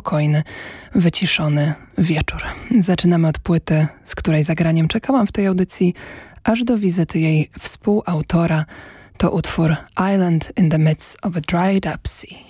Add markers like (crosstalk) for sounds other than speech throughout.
spokojny, wyciszony wieczór. Zaczynamy od płyty, z której zagraniem czekałam w tej audycji, aż do wizyty jej współautora. To utwór Island in the Midst of a Dried Up Sea.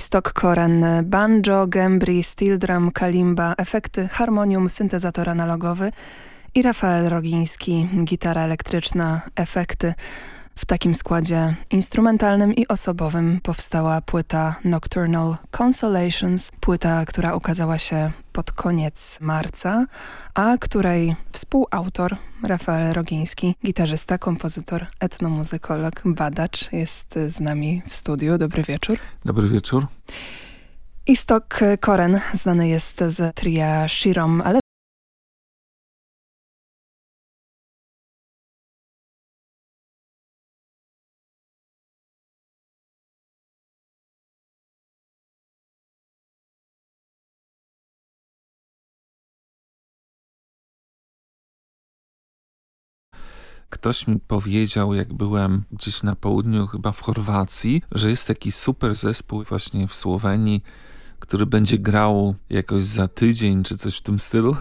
Istok Koren, banjo, gembri, steel drum, kalimba, efekty, harmonium, syntezator analogowy i Rafael Rogiński, gitara elektryczna, efekty. W takim składzie instrumentalnym i osobowym powstała płyta Nocturnal Consolations, płyta, która ukazała się pod koniec marca, a której współautor Rafael Rogiński, gitarzysta, kompozytor, etnomuzykolog, badacz jest z nami w studiu. Dobry wieczór. Dobry wieczór. Istok Koren znany jest z tria Shirom, ale Ktoś mi powiedział, jak byłem gdzieś na południu, chyba w Chorwacji, że jest taki super zespół właśnie w Słowenii, który będzie grał jakoś za tydzień czy coś w tym stylu.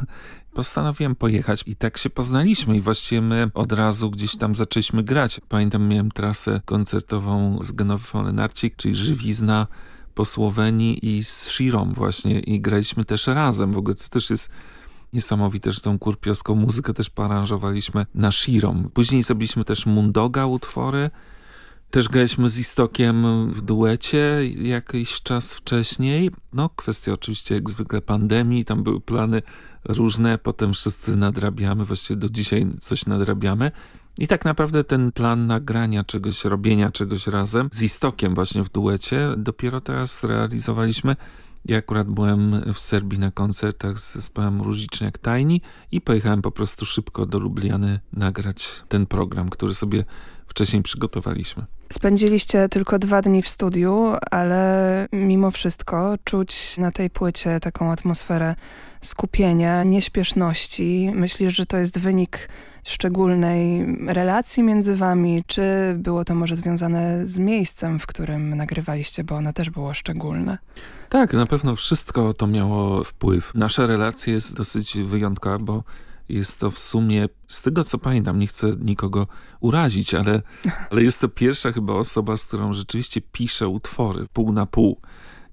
Postanowiłem pojechać i tak się poznaliśmy i właściwie my od razu gdzieś tam zaczęliśmy grać. Pamiętam, miałem trasę koncertową z Genowy Lenarcik, czyli Żywizna po Słowenii i z Shirą właśnie i graliśmy też razem. W ogóle co też jest Niesamowite, że tą kurpiowską muzykę też poaranżowaliśmy na Shirom. Później zrobiliśmy też Mundoga utwory Też graliśmy z Istokiem w duecie jakiś czas wcześniej. No, kwestia oczywiście jak zwykle pandemii, tam były plany różne, potem wszyscy nadrabiamy, właściwie do dzisiaj coś nadrabiamy. I tak naprawdę ten plan nagrania czegoś, robienia czegoś razem z Istokiem właśnie w duecie dopiero teraz realizowaliśmy. Ja akurat byłem w Serbii na koncertach z zespołem Różiczniak Tajni i pojechałem po prostu szybko do Lubliany nagrać ten program, który sobie wcześniej przygotowaliśmy. Spędziliście tylko dwa dni w studiu, ale mimo wszystko czuć na tej płycie taką atmosferę skupienia, nieśpieszności. Myślisz, że to jest wynik szczególnej relacji między wami, czy było to może związane z miejscem, w którym nagrywaliście, bo ono też było szczególne? Tak, na pewno wszystko to miało wpływ. Nasza relacja jest dosyć wyjątkowa, bo jest to w sumie, z tego co pamiętam, nie chcę nikogo urazić, ale, (laughs) ale jest to pierwsza chyba osoba, z którą rzeczywiście piszę utwory pół na pół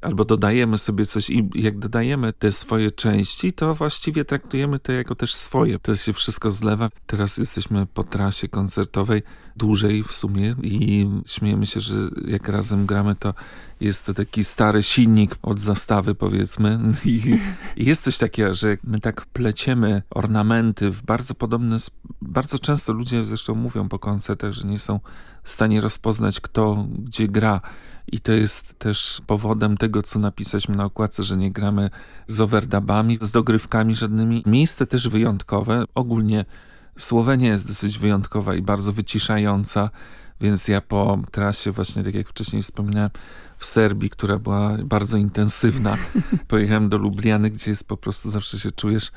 albo dodajemy sobie coś i jak dodajemy te swoje części, to właściwie traktujemy to jako też swoje. To się wszystko zlewa. Teraz jesteśmy po trasie koncertowej dłużej w sumie i śmiejemy się, że jak razem gramy, to jest to taki stary silnik od zastawy powiedzmy (laughs) i, jest coś takiego, że my tak pleciemy ornamenty w bardzo podobne, bardzo często ludzie zresztą mówią po koncertach, że nie są w stanie rozpoznać kto gdzie gra i to jest też powodem tego, co napisaliśmy na okładce, że nie gramy z overdubami, z dogrywkami żadnymi. Miejsce też wyjątkowe. Ogólnie Słowenia jest dosyć wyjątkowa i bardzo wyciszająca, więc ja po trasie właśnie, tak jak wcześniej wspominałem, w Serbii, która była bardzo intensywna, (laughs) pojechałem do Lubliany, gdzie jest po prostu zawsze się czujesz,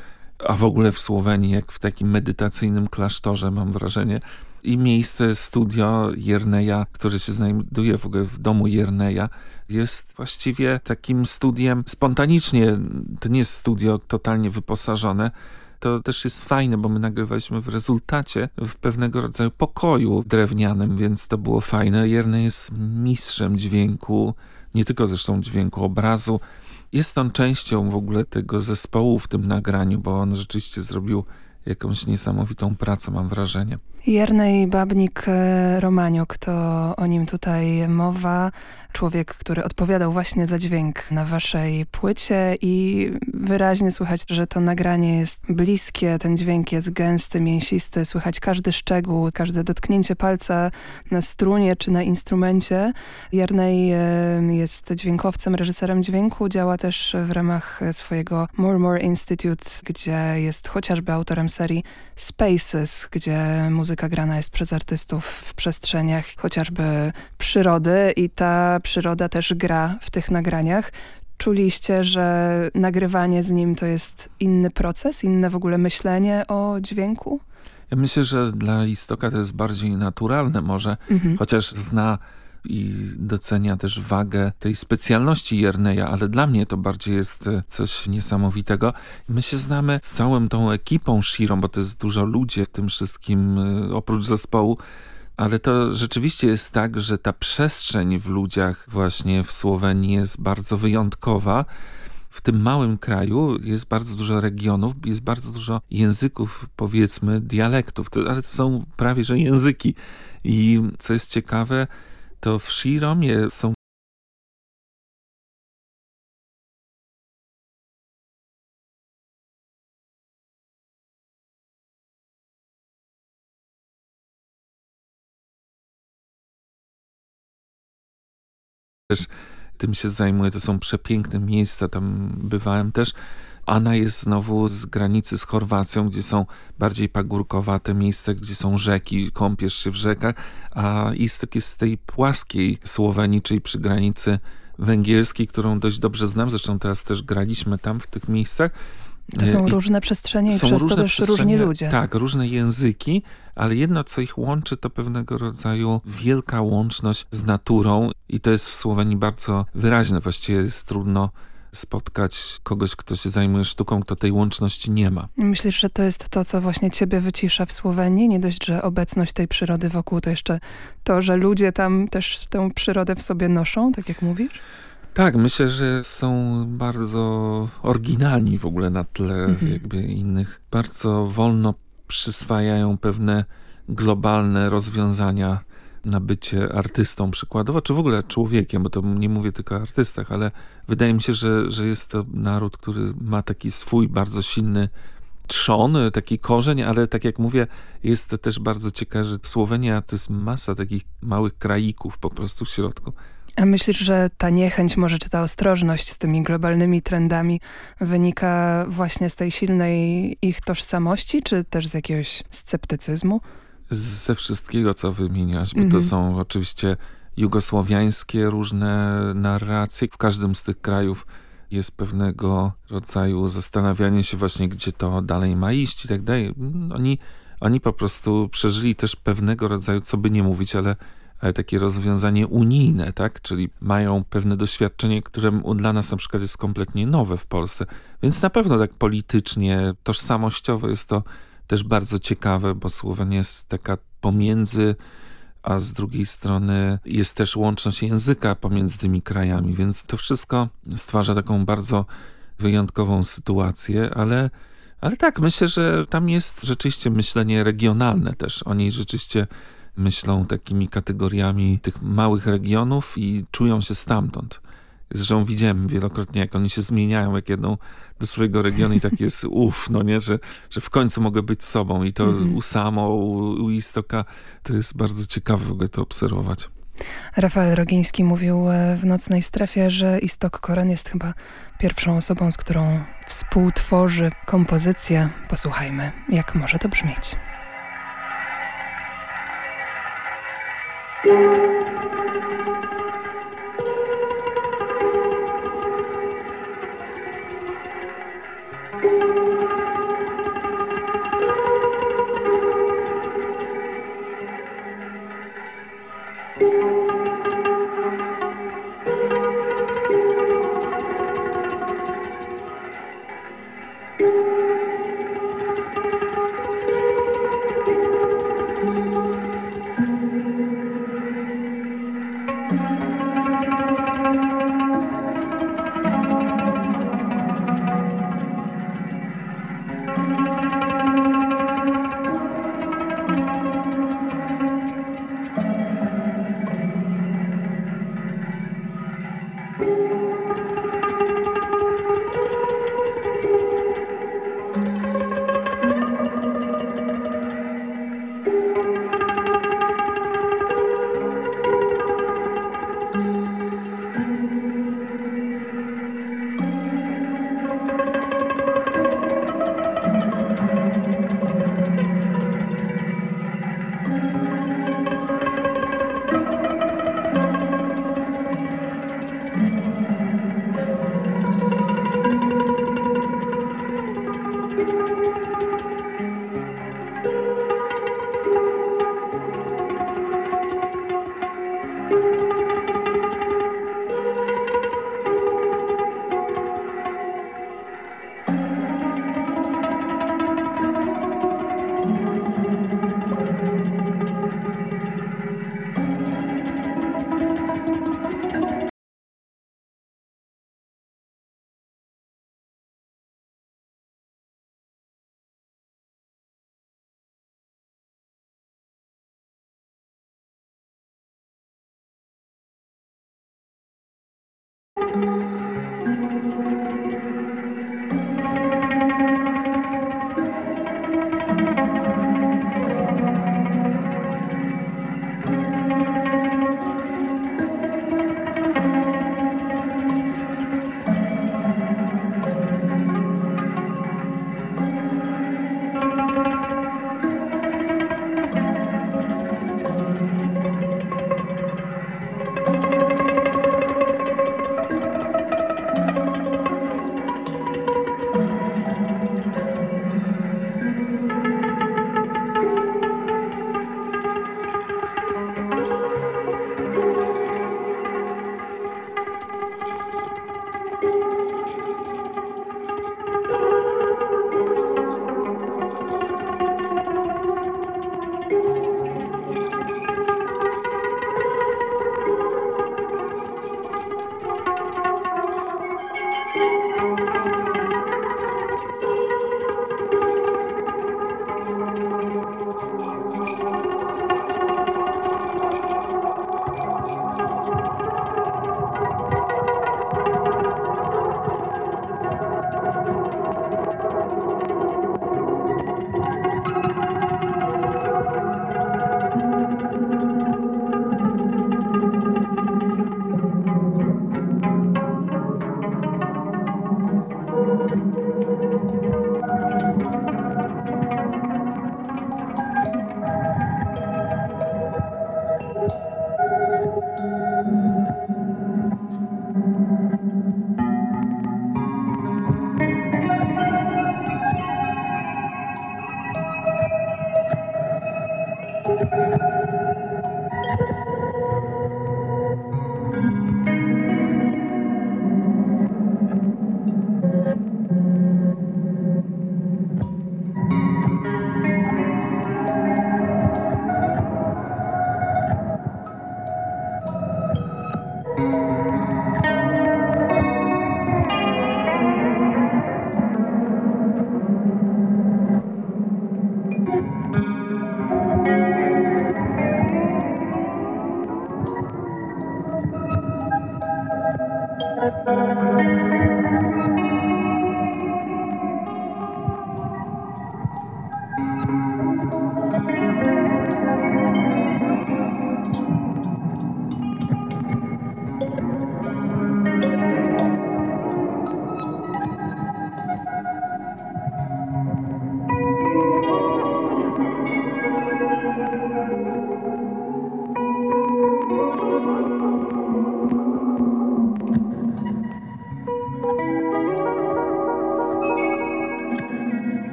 a w ogóle w Słowenii, jak w takim medytacyjnym klasztorze, mam wrażenie, i miejsce studio Jerneja, które się znajduje w ogóle w domu Jerneja, jest właściwie takim studiem spontanicznie. To nie jest studio totalnie wyposażone, to też jest fajne, bo my nagrywaliśmy w rezultacie w pewnego rodzaju pokoju drewnianym, więc to było fajne. Jernej jest mistrzem dźwięku, nie tylko zresztą dźwięku obrazu. Jest on częścią w ogóle tego zespołu w tym nagraniu, bo on rzeczywiście zrobił jakąś niesamowitą pracę, mam wrażenie. Jernej Babnik-Romaniuk, to o nim tutaj mowa. Człowiek, który odpowiadał właśnie za dźwięk na waszej płycie i wyraźnie słychać, że to nagranie jest bliskie, ten dźwięk jest gęsty, mięsisty, słychać każdy szczegół, każde dotknięcie palca na strunie czy na instrumencie. Jernej jest dźwiękowcem, reżyserem dźwięku, działa też w ramach swojego Murmur Institute, gdzie jest chociażby autorem serii Spaces, gdzie muzyka muzyka grana jest przez artystów w przestrzeniach chociażby przyrody i ta przyroda też gra w tych nagraniach. Czuliście, że nagrywanie z nim to jest inny proces, inne w ogóle myślenie o dźwięku? Ja myślę, że dla Istoka to jest bardziej naturalne może, mhm. chociaż zna i docenia też wagę tej specjalności Jerneja, ale dla mnie to bardziej jest e, coś niesamowitego. My się znamy z całą tą ekipą Shirą, bo to jest dużo ludzi w tym wszystkim, e, oprócz zespołu, ale to rzeczywiście jest tak, że ta przestrzeń w ludziach właśnie w Słowenii jest bardzo wyjątkowa. W tym małym kraju jest bardzo dużo regionów, jest bardzo dużo języków, powiedzmy, dialektów, ale to są prawie że języki. I co jest ciekawe, to w Shiromie są też tym się zajmuję, to są przepiękne miejsca, tam bywałem też. Ana jest znowu z granicy z Chorwacją, gdzie są bardziej pagórkowate miejsca, gdzie są rzeki, kąpiesz się w rzekach, a Istok jest z tej płaskiej Słowenii, czyli przy granicy węgierskiej, którą dość dobrze znam, zresztą teraz też graliśmy tam w tych miejscach. To są I różne przestrzenie i przez to też różni ludzie. Tak, różne języki, ale jedno, co ich łączy, to pewnego rodzaju wielka łączność z naturą i to jest w Słowenii bardzo wyraźne. Właściwie jest trudno spotkać kogoś, kto się zajmuje sztuką, kto tej łączności nie ma. Myślisz, że to jest to, co właśnie ciebie wycisza w Słowenii? Nie dość, że obecność tej przyrody wokół, to jeszcze to, że ludzie tam też tę przyrodę w sobie noszą, tak jak mówisz? Tak, myślę, że są bardzo oryginalni w ogóle na tle mhm. jakby innych. Bardzo wolno przyswajają pewne globalne rozwiązania na bycie artystą przykładowo, czy w ogóle człowiekiem, bo to nie mówię tylko o artystach, ale wydaje mi się, że, że jest to naród, który ma taki swój bardzo silny trzon, taki korzeń, ale tak jak mówię, jest też bardzo ciekawe, że Słowenia to jest masa takich małych kraików po prostu w środku. A myślisz, że ta niechęć, może czy ta ostrożność z tymi globalnymi trendami wynika właśnie z tej silnej ich tożsamości, czy też z jakiegoś sceptycyzmu? Ze wszystkiego, co wymieniasz, bo to mhm. są oczywiście jugosłowiańskie różne narracje. W każdym z tych krajów jest pewnego rodzaju zastanawianie się właśnie, gdzie to dalej ma iść i tak dalej. Oni, oni po prostu przeżyli też pewnego rodzaju, co by nie mówić, ale, ale takie rozwiązanie unijne, tak? Czyli mają pewne doświadczenie, które dla nas na przykład jest kompletnie nowe w Polsce. Więc na pewno tak politycznie, tożsamościowo jest to też bardzo ciekawe, bo Słowenia jest taka pomiędzy a z drugiej strony jest też łączność języka pomiędzy tymi krajami, więc to wszystko stwarza taką bardzo wyjątkową sytuację, ale, ale tak, myślę, że tam jest rzeczywiście myślenie regionalne też. Oni rzeczywiście myślą takimi kategoriami tych małych regionów i czują się stamtąd. Zresztą widziałem wielokrotnie, jak oni się zmieniają, jak jedną do swojego regionu i tak jest (laughs) uff, no nie, że, że w końcu mogę być sobą i to mhm. u Samo, u, u Istoka, to jest bardzo ciekawe w ogóle to obserwować. Rafael Rogiński mówił e, w Nocnej Strefie, że Istok Koren jest chyba pierwszą osobą, z którą współtworzy kompozycję. Posłuchajmy, jak może to brzmieć.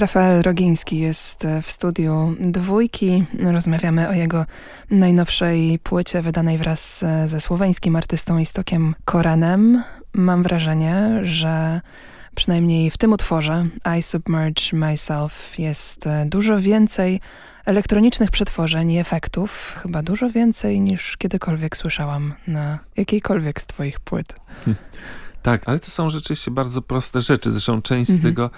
Rafael Rogiński jest w studiu dwójki. Rozmawiamy o jego najnowszej płycie wydanej wraz ze słoweńskim artystą Istokiem Koranem. Mam wrażenie, że przynajmniej w tym utworze I Submerge Myself jest dużo więcej elektronicznych przetworzeń i efektów. Chyba dużo więcej niż kiedykolwiek słyszałam na jakiejkolwiek z twoich płyt. (laughs) Tak, ale to są rzeczywiście bardzo proste rzeczy. Zresztą część mhm. z tego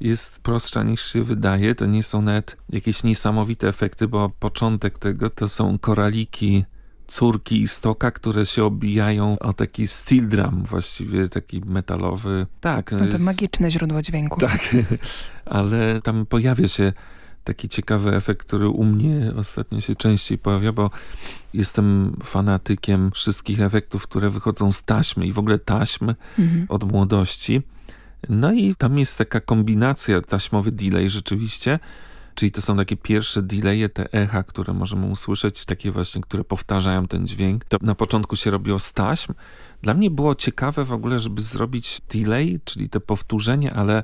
jest prostsza niż się wydaje. To nie są nawet jakieś niesamowite efekty, bo początek tego to są koraliki córki i stoka, które się obijają o taki steel drum, właściwie taki metalowy. Tak. No to jest, magiczne źródło dźwięku. Tak, (laughs) ale tam pojawia się taki ciekawy efekt, który u mnie ostatnio się częściej pojawia, bo jestem fanatykiem wszystkich efektów, które wychodzą z taśmy i w ogóle taśm mhm. od młodości. No i tam jest taka kombinacja taśmowy delay rzeczywiście, czyli to są takie pierwsze delaye, te echa, które możemy usłyszeć, takie właśnie, które powtarzają ten dźwięk. To na początku się robiło z taśm. Dla mnie było ciekawe w ogóle, żeby zrobić delay, czyli to powtórzenie, ale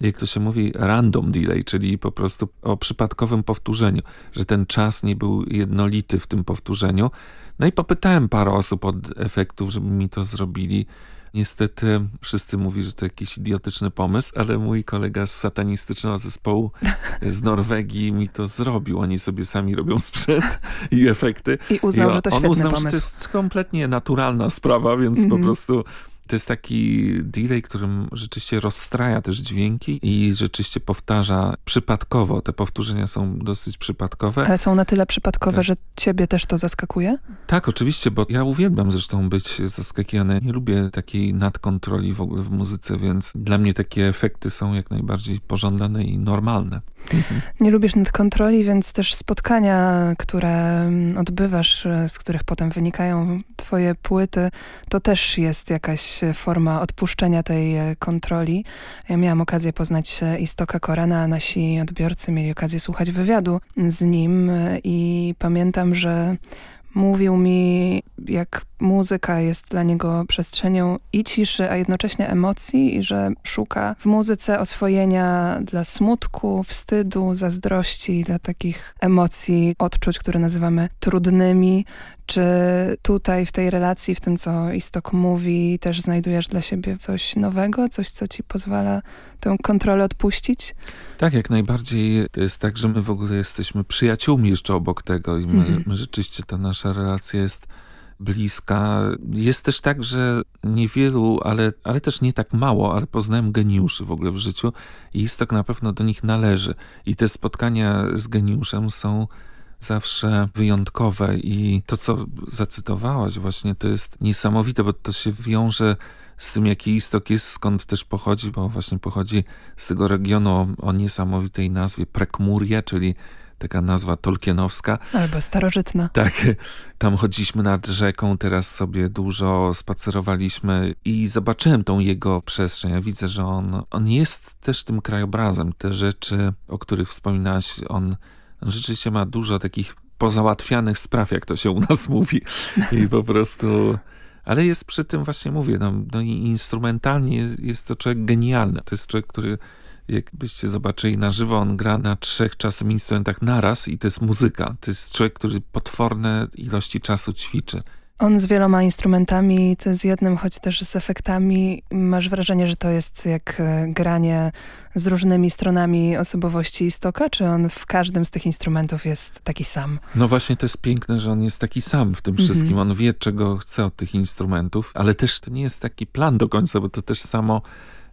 jak to się mówi, random delay, czyli po prostu o przypadkowym powtórzeniu, że ten czas nie był jednolity w tym powtórzeniu. No i popytałem parę osób od efektów, żeby mi to zrobili. Niestety wszyscy mówią, że to jakiś idiotyczny pomysł, ale mój kolega z satanistycznego zespołu (laughs) z Norwegii mi to zrobił. Oni sobie sami robią sprzęt i efekty. I uznał, I że to świetny on uznał, pomysł. że to jest kompletnie naturalna sprawa, więc mm -hmm. po mhm. prostu to jest taki delay, którym rzeczywiście rozstraja też dźwięki i rzeczywiście powtarza przypadkowo. Te powtórzenia są dosyć przypadkowe. Ale są na tyle przypadkowe, tak. że ciebie też to zaskakuje? Tak, oczywiście, bo ja uwielbiam zresztą być zaskakiwany. Nie lubię takiej nadkontroli w ogóle w muzyce, więc dla mnie takie efekty są jak najbardziej pożądane i normalne. Mhm. Nie lubisz nadkontroli, więc też spotkania, które mm, odbywasz, e, z których potem wynikają twoje płyty, to też jest jakaś forma odpuszczenia tej e, kontroli. Ja miałam okazję poznać Istoka Korana, a nasi odbiorcy mieli okazję słuchać wywiadu z nim e, i pamiętam, że mówił mi, jak muzyka jest dla niego przestrzenią i ciszy, a jednocześnie emocji i że szuka w muzyce oswojenia dla smutku, wstydu, zazdrości, dla takich emocji, odczuć, które nazywamy trudnymi. Czy tutaj w tej relacji, w tym co Istok mówi, też znajdujesz dla siebie coś nowego, coś co ci pozwala tę kontrolę odpuścić? Tak, jak najbardziej. To jest tak, że my w ogóle jesteśmy przyjaciółmi jeszcze obok tego i my, mhm. my rzeczywiście ta nasza relacja jest bliska. Jest też tak, że niewielu, ale, ale też nie tak mało, ale poznałem geniuszy w ogóle w życiu i Istok na pewno do nich należy. I te spotkania z geniuszem są zawsze wyjątkowe i to, co zacytowałaś właśnie, to jest niesamowite, bo to się wiąże z tym, jaki istok jest, skąd też pochodzi, bo właśnie pochodzi z tego regionu o, o niesamowitej nazwie Prekmurie, czyli taka nazwa tolkienowska. Albo starożytna. Tak, tam chodziliśmy nad rzeką, teraz sobie dużo spacerowaliśmy i zobaczyłem tą jego przestrzeń. Ja widzę, że on, on jest też tym krajobrazem. Te rzeczy, o których wspominałaś, on, on rzeczywiście ma dużo takich pozałatwianych spraw, jak to się u nas mówi. I po prostu ale jest przy tym właśnie mówię, no, no i instrumentalnie jest to człowiek genialny. To jest człowiek, który jakbyście zobaczyli na żywo, on gra na trzech czasem instrumentach naraz i to jest muzyka. To jest człowiek, który potworne ilości czasu ćwiczy. On z wieloma instrumentami, ty z jednym, choć też z efektami. Masz wrażenie, że to jest jak e, granie z różnymi stronami osobowości Istoka, czy on w każdym z tych instrumentów jest taki sam? No właśnie to jest piękne, że on jest taki sam w tym mhm. wszystkim. On wie, czego chce od tych instrumentów, ale też to nie jest taki plan do końca, bo to też samo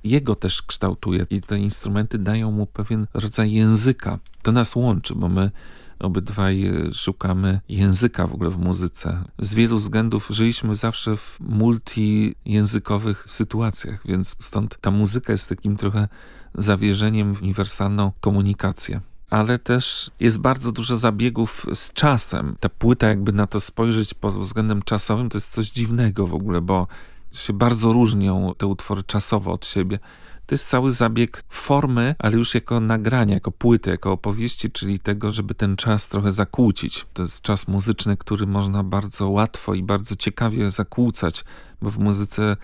jego też kształtuje i te instrumenty dają mu pewien rodzaj języka. To nas łączy, bo my obydwaj e, szukamy języka w ogóle w muzyce. Z wielu względów żyliśmy zawsze w multijęzykowych sytuacjach, więc stąd ta muzyka jest takim trochę zawierzeniem w uniwersalną komunikację ale też jest bardzo dużo zabiegów z czasem. Ta płyta, jakby na to spojrzeć pod względem czasowym, to jest coś dziwnego w ogóle, bo się bardzo różnią te utwory czasowo od siebie. To jest cały zabieg formy, ale już jako nagrania, jako płyty, jako opowieści, czyli tego, żeby ten czas trochę zakłócić. To jest czas muzyczny, który można bardzo łatwo i bardzo ciekawie zakłócać, bo w muzyce,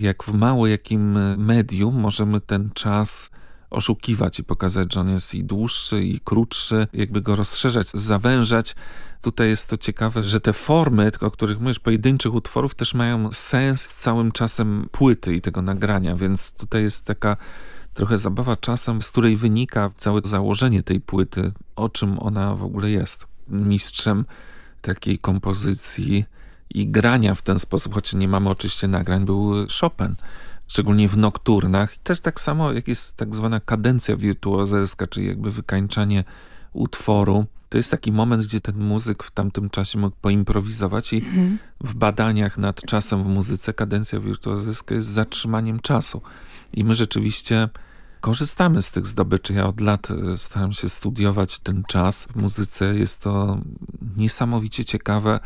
jak w mało jakim medium, możemy ten czas oszukiwać i pokazać, że on jest i dłuższy, i krótszy, jakby go rozszerzać, zawężać. Tutaj jest to ciekawe, że te formy, o których mówisz, pojedynczych utworów też mają sens z całym czasem płyty i tego nagrania, więc tutaj jest taka trochę zabawa czasem, z której wynika całe założenie tej płyty, o czym ona w ogóle jest. Mistrzem takiej kompozycji i grania w ten sposób, choć nie mamy oczywiście nagrań, był Chopin szczególnie w nokturnach. Też tak samo jak jest tak zwana kadencja wirtuozerska, czyli jakby wykańczanie utworu. To jest taki moment, gdzie ten muzyk w tamtym czasie mógł poimprowizować i mhm. w badaniach nad czasem w muzyce kadencja wirtuozerska jest zatrzymaniem czasu. I my rzeczywiście korzystamy z tych zdobyczy. Ja od lat e, staram się studiować ten czas w muzyce. Jest to niesamowicie ciekawe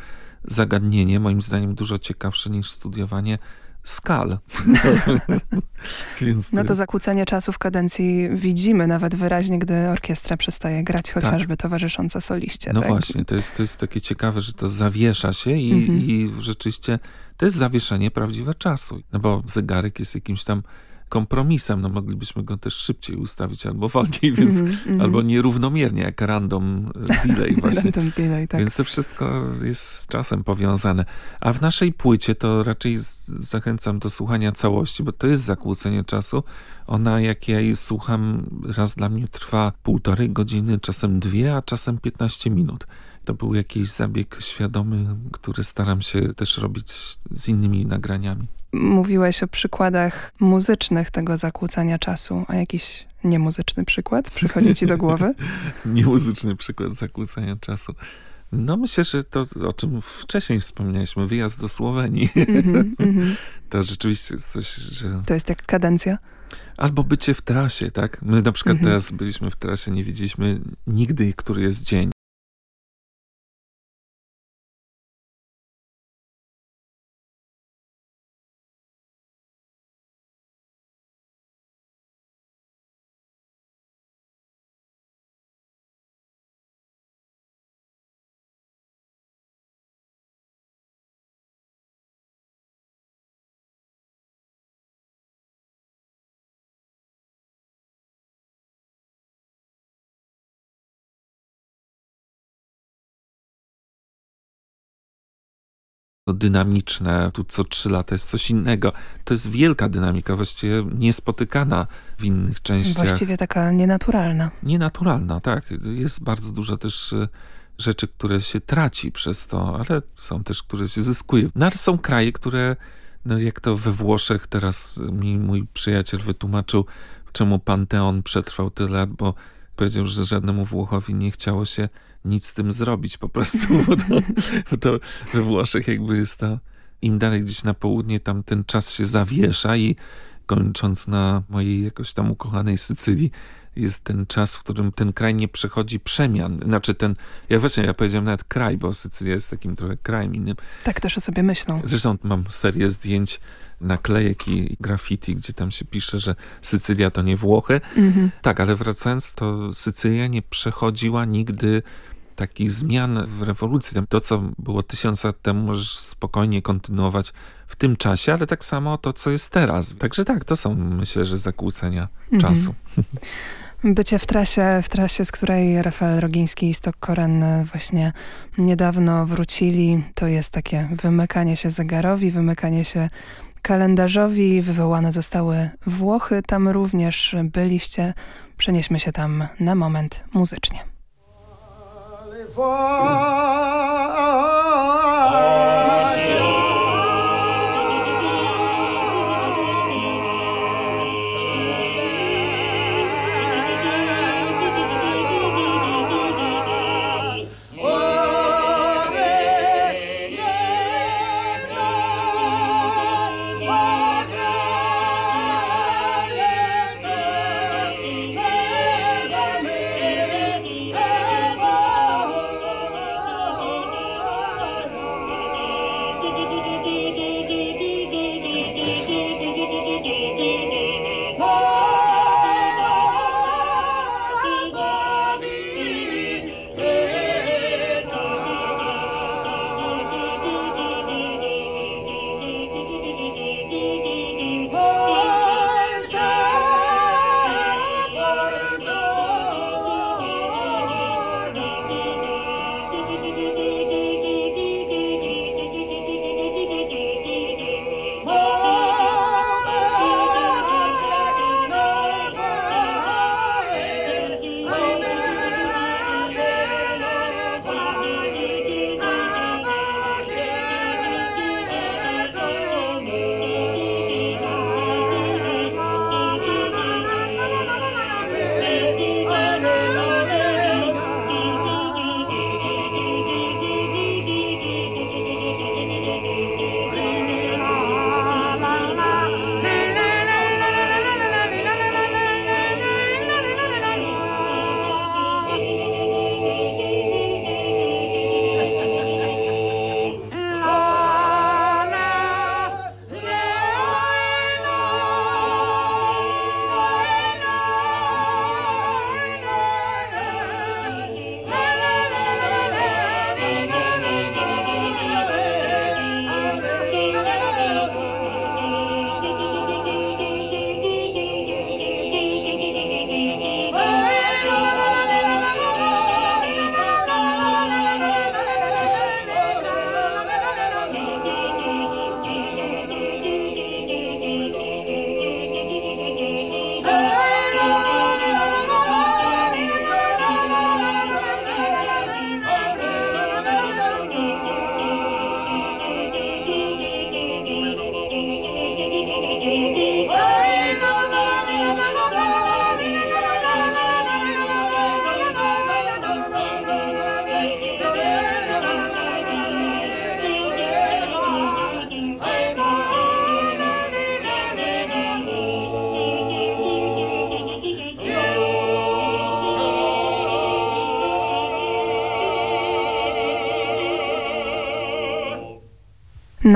zagadnienie, moim zdaniem dużo ciekawsze niż studiowanie skal. (laughs) Więc no to zakłócenie czasu w kadencji widzimy nawet wyraźnie, gdy orkiestra przestaje grać, chociażby tak. towarzysząca soliście. No tak? właśnie, to jest, to jest takie ciekawe, że to zawiesza się i, mhm. i rzeczywiście to jest zawieszenie prawdziwe czasu. No bo zegarek jest jakimś tam kompromisem. No moglibyśmy go też szybciej ustawić albo wolniej, więc mm -hmm. albo nierównomiernie, jak random e, delay (laughs) właśnie. random delay, tak. Więc to wszystko jest z czasem powiązane. A w naszej płycie to raczej zachęcam do słuchania całości, bo to jest zakłócenie czasu. Ona, jak ja jej słucham, raz dla mnie trwa półtorej godziny, czasem dwie, a czasem 15 minut. To był jakiś zabieg świadomy, który staram się też robić z innymi nagraniami. Mówiłeś o przykładach muzycznych tego zakłócania czasu, a jakiś niemuzyczny przykład przychodzi ci do głowy? (laughs) niemuzyczny przykład zakłócania czasu. No myślę, że to, o czym wcześniej wspomnieliśmy, wyjazd do Słowenii. Mm -hmm, (laughs) to rzeczywiście jest coś, że... To jest jak kadencja? Albo bycie w trasie, tak? My na przykład mm -hmm. teraz byliśmy w trasie, nie wiedzieliśmy nigdy, który jest dzień. Dynamiczne, tu co trzy lata jest coś innego. To jest wielka dynamika, właściwie niespotykana w innych częściach. Właściwie taka nienaturalna. Nienaturalna, tak. Jest bardzo dużo też e, rzeczy, które się traci przez to, ale są też, które się zyskuje. No ale są kraje, które, no jak to we Włoszech teraz mi mój przyjaciel wytłumaczył, czemu Panteon przetrwał tyle lat, bo powiedział, że żadnemu Włochowi nie chciało się nic z tym zrobić po prostu, (laughs) bo to, bo to we Włoszech jakby jest ta, im dalej gdzieś na południe, tam ten czas się zawiesza i kończąc na mojej jakoś tam ukochanej Sycylii, jest ten czas, w którym ten kraj nie przechodzi przemian. Znaczy ten, ja właśnie, ja powiedziałem nawet kraj, bo Sycylia jest takim trochę krajem innym. Tak też o sobie myślą. Zresztą mam serię zdjęć, naklejek i graffiti, gdzie tam się pisze, że Sycylia to nie Włochy. Mhm. Tak, ale wracając, to Sycylia nie przechodziła nigdy takich zmian w rewolucji. To, co było tysiąc lat temu, możesz spokojnie kontynuować w tym czasie, ale tak samo to, co jest teraz. Także tak, to są, myślę, że zakłócenia mhm. czasu. (laughs) Bycie w trasie, w trasie, z której Rafael Rogiński i Stok Koren właśnie niedawno wrócili, to jest takie wymykanie się zegarowi, wymykanie się kalendarzowi. Wywołane zostały Włochy, tam również byliście. Przenieśmy się tam na moment muzycznie.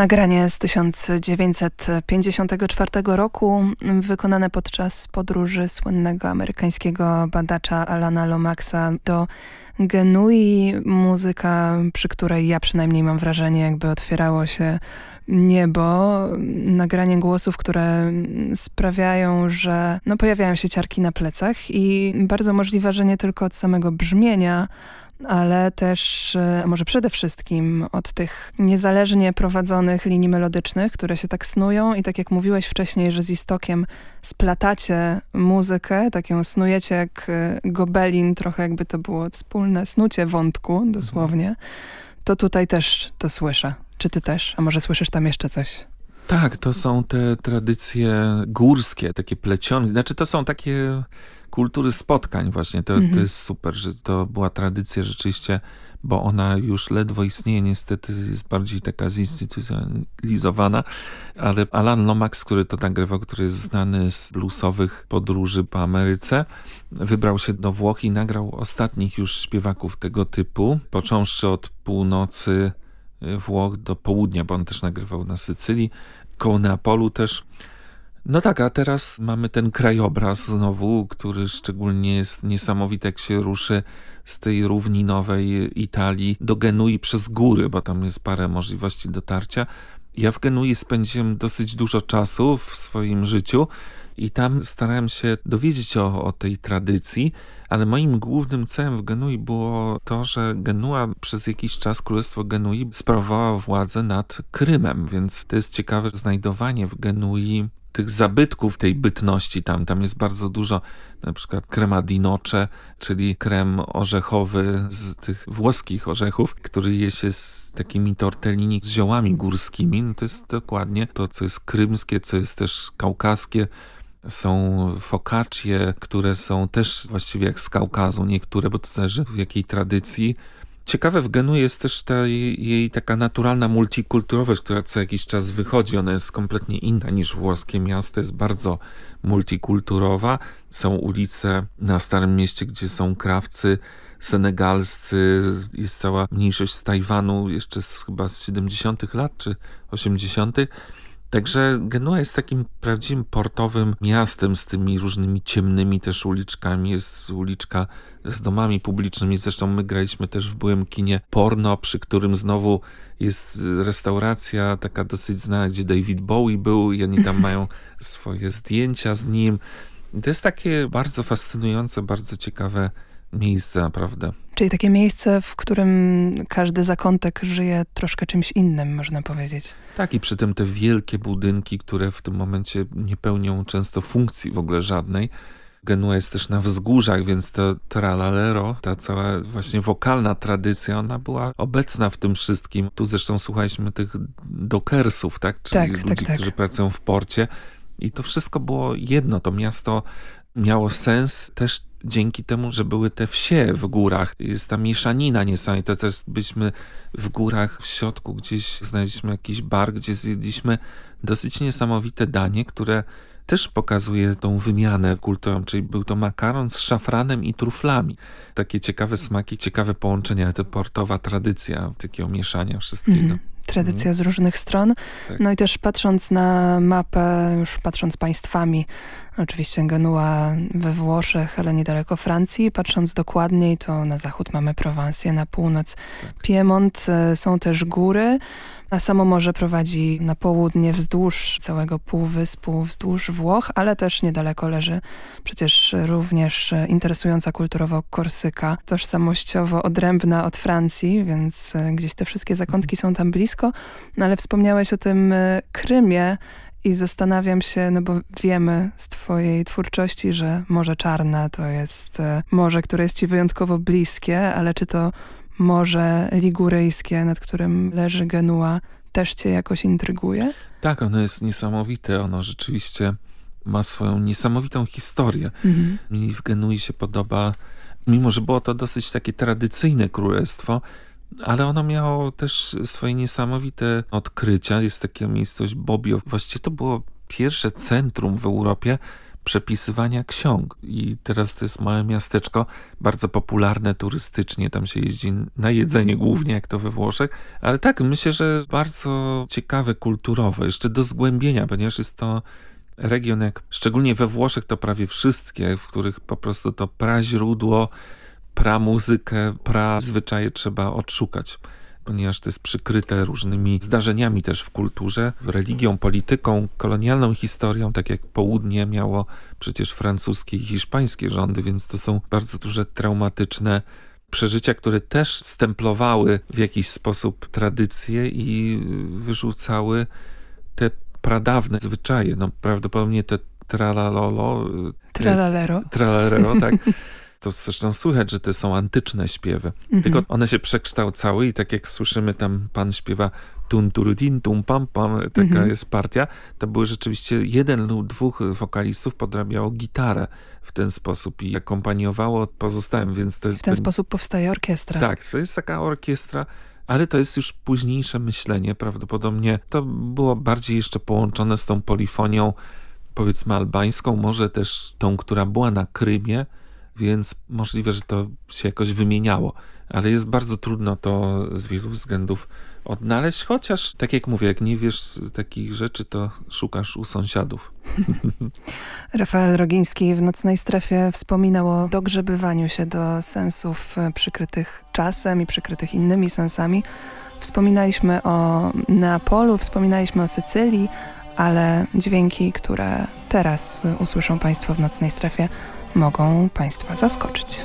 Nagranie z 1954 roku, wykonane podczas podróży słynnego amerykańskiego badacza Alana Lomaxa do Genui. Muzyka, przy której ja przynajmniej mam wrażenie, jakby otwierało się niebo. Nagranie głosów, które sprawiają, że no, pojawiają się ciarki na plecach i bardzo możliwe, że nie tylko od samego brzmienia, ale też, e, a może przede wszystkim od tych niezależnie prowadzonych linii melodycznych, które się tak snują i tak jak mówiłeś wcześniej, że z istokiem splatacie muzykę, tak ją snujecie jak e, gobelin, trochę jakby to było wspólne snucie wątku, dosłownie, to tutaj też to słyszę. Czy ty też? A może słyszysz tam jeszcze coś? Tak, to są te tradycje górskie, takie plecionki. Znaczy to są takie kultury spotkań właśnie. To, mhm. to jest super, że to była tradycja rzeczywiście, bo ona już ledwo istnieje, niestety jest bardziej taka zinstytucjonalizowana, ale Alan Lomax, który to nagrywał, który jest znany z bluesowych podróży po Ameryce, wybrał się do Włoch i nagrał ostatnich już śpiewaków tego typu, począwszy od północy Włoch do południa, bo on też nagrywał na Sycylii, koło Neapolu też. No tak, a teraz mamy ten krajobraz znowu, który szczególnie jest niesamowity, jak się ruszy z tej równinowej Italii do Genui przez góry, bo tam jest parę możliwości dotarcia. Ja w Genui spędziłem dosyć dużo czasu w swoim życiu i tam starałem się dowiedzieć o, o, tej tradycji, ale moim głównym celem w Genui było to, że Genua przez jakiś czas, Królestwo Genui sprawowała władzę nad Krymem, więc to jest ciekawe znajdowanie w Genui tych zabytków tej bytności tam. Tam jest bardzo dużo na przykład crema di noce, czyli krem orzechowy z tych włoskich orzechów, który je się z takimi tortellini z ziołami górskimi. No to jest dokładnie to, co jest krymskie, co jest też kaukaskie. Są focaccie, które są też właściwie jak z Kaukazu, niektóre, bo to zależy w jakiej tradycji Ciekawe w Genu jest też ta jej, jej, taka naturalna multikulturowość, która co jakiś czas wychodzi. Ona jest kompletnie inna niż włoskie miasto, jest bardzo multikulturowa. Są ulice na Starym Mieście, gdzie są krawcy senegalscy, jest cała mniejszość z Tajwanu, jeszcze z, chyba z 70 lat czy 80 Także Genua jest takim prawdziwym portowym miastem z tymi różnymi ciemnymi też uliczkami. Jest uliczka z domami publicznymi. Zresztą my graliśmy też w byłym kinie porno, przy którym znowu jest restauracja taka dosyć znana, gdzie David Bowie był i oni tam mają (laughs) swoje zdjęcia z nim. to jest takie bardzo fascynujące, bardzo ciekawe miejsce naprawdę. Czyli takie miejsce, w którym każdy zakątek żyje troszkę czymś innym, można powiedzieć. Tak, i przy tym te wielkie budynki, które w tym momencie nie pełnią często funkcji w ogóle żadnej. Genua jest też na wzgórzach, więc to tralalero, ta cała właśnie wokalna tradycja, ona była obecna w tym wszystkim. Tu zresztą słuchaliśmy tych dockersów, tak? Czyli tak, ludzi, tak, tak. którzy pracują w porcie. I to wszystko było jedno. To miasto miało sens też dzięki temu, że były te wsie w górach. Jest ta mieszanina niesamowita. Też byliśmy w górach w środku gdzieś znaleźliśmy jakiś bar, gdzie zjedliśmy dosyć niesamowite danie, które też pokazuje tą wymianę kulturową, czyli był to makaron z szafranem i truflami. Takie ciekawe smaki, ciekawe połączenia, to portowa tradycja takiego mieszania wszystkiego. Mm tradycja mhm. z różnych stron. Tak. No i też patrząc na mapę, już patrząc państwami, oczywiście Genua we Włoszech, ale niedaleko Francji, patrząc dokładniej, to na zachód mamy Prowansję, na północ tak. Piemont, e, są też góry, a samo morze prowadzi na południe wzdłuż całego półwyspu, wzdłuż Włoch, ale też niedaleko leży przecież również interesująca kulturowo Korsyka, tożsamościowo odrębna od Francji, więc e, gdzieś te wszystkie zakątki są tam blisko. No ale wspomniałeś o tym e, Krymie i zastanawiam się, no bo wiemy z twojej twórczości, że Morze Czarne to jest e, morze, które jest ci wyjątkowo bliskie, ale czy to Morze Liguryjskie, nad którym leży Genua, też cię jakoś intryguje? Tak, ono jest niesamowite. Ono rzeczywiście ma swoją niesamowitą historię. Mhm. Mi w Genui się podoba, mimo że było to dosyć takie tradycyjne królestwo, ale ono miało też swoje niesamowite odkrycia. Jest takie miejscowość Bobbio. Właściwie to było pierwsze centrum w Europie, przepisywania ksiąg. I teraz to jest małe miasteczko, bardzo popularne turystycznie, tam się jeździ na jedzenie głównie, jak to we Włoszech, ale tak, myślę, że bardzo ciekawe kulturowe, jeszcze do zgłębienia, ponieważ jest to region, jak szczególnie we Włoszech, to prawie wszystkie, w których po prostu to pra źródło, pra muzykę, pra zwyczaje trzeba odszukać ponieważ to jest przykryte różnymi zdarzeniami też w kulturze, religią, polityką, kolonialną historią, tak jak południe miało przecież francuskie i hiszpańskie rządy, więc to są bardzo duże traumatyczne przeżycia, które też stemplowały w jakiś sposób tradycje i wyrzucały te pradawne zwyczaje. No prawdopodobnie te tralalolo... Tralalero. Tralalero, tak. (laughs) to zresztą słychać, że to są antyczne śpiewy. Mhm. Tylko one się przekształcały i tak jak słyszymy tam pan śpiewa tun turudin, tum pam pam, taka mhm. jest partia, to były rzeczywiście jeden lub dwóch wokalistów podrabiało gitarę w ten sposób i akompaniowało pozostałym, więc to, w ten, ten sposób powstaje orkiestra. Tak, to jest taka orkiestra ale to jest już późniejsze myślenie. Prawdopodobnie to było bardziej jeszcze połączone z tą polifonią, powiedzmy albańską, może też tą, która była na Krymie, więc możliwe, że to się jakoś wymieniało, ale jest bardzo trudno to z wielu względów odnaleźć, chociaż tak jak mówię, jak nie wiesz takich rzeczy, to szukasz u sąsiadów. (laughs) Rafael Rogiński w Nocnej Strefie wspominał o dogrzebywaniu się do sensów przykrytych czasem i przykrytych innymi sensami Wspominaliśmy o Neapolu, wspominaliśmy o Sycylii, ale dźwięki, które teraz usłyszą Państwo w nocnej strefie, mogą Państwa zaskoczyć.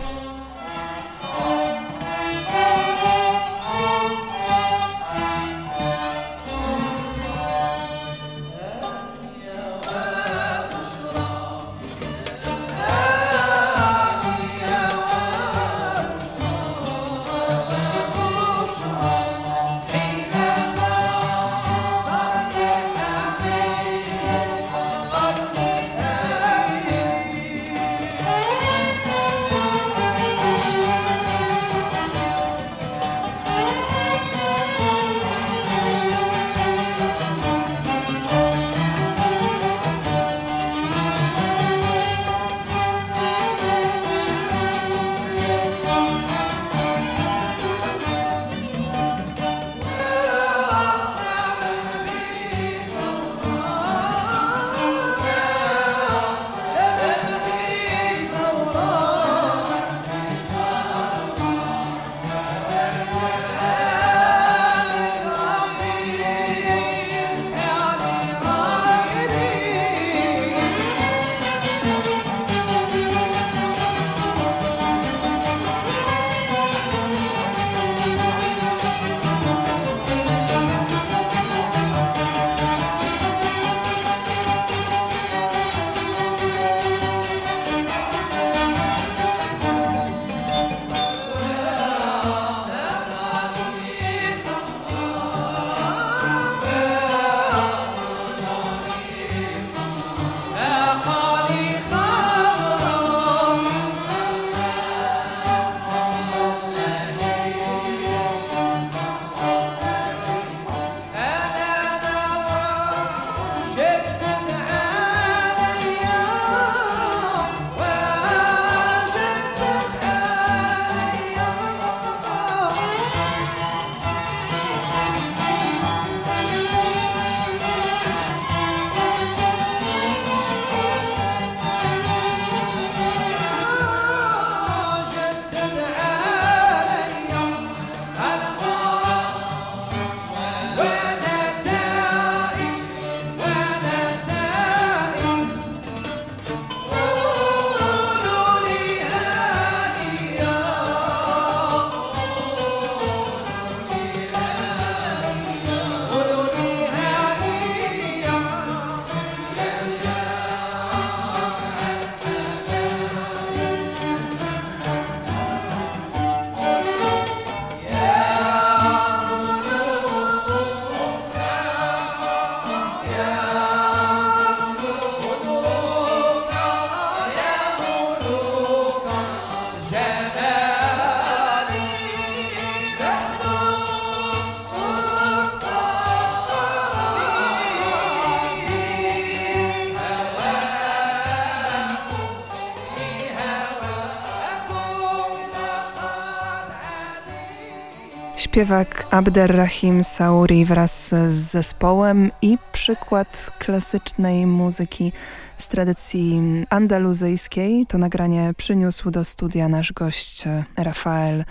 Śpiewak Abderrahim Sauri wraz z zespołem i przykład klasycznej muzyki z tradycji andaluzyjskiej. To nagranie przyniósł do studia nasz gość Rafael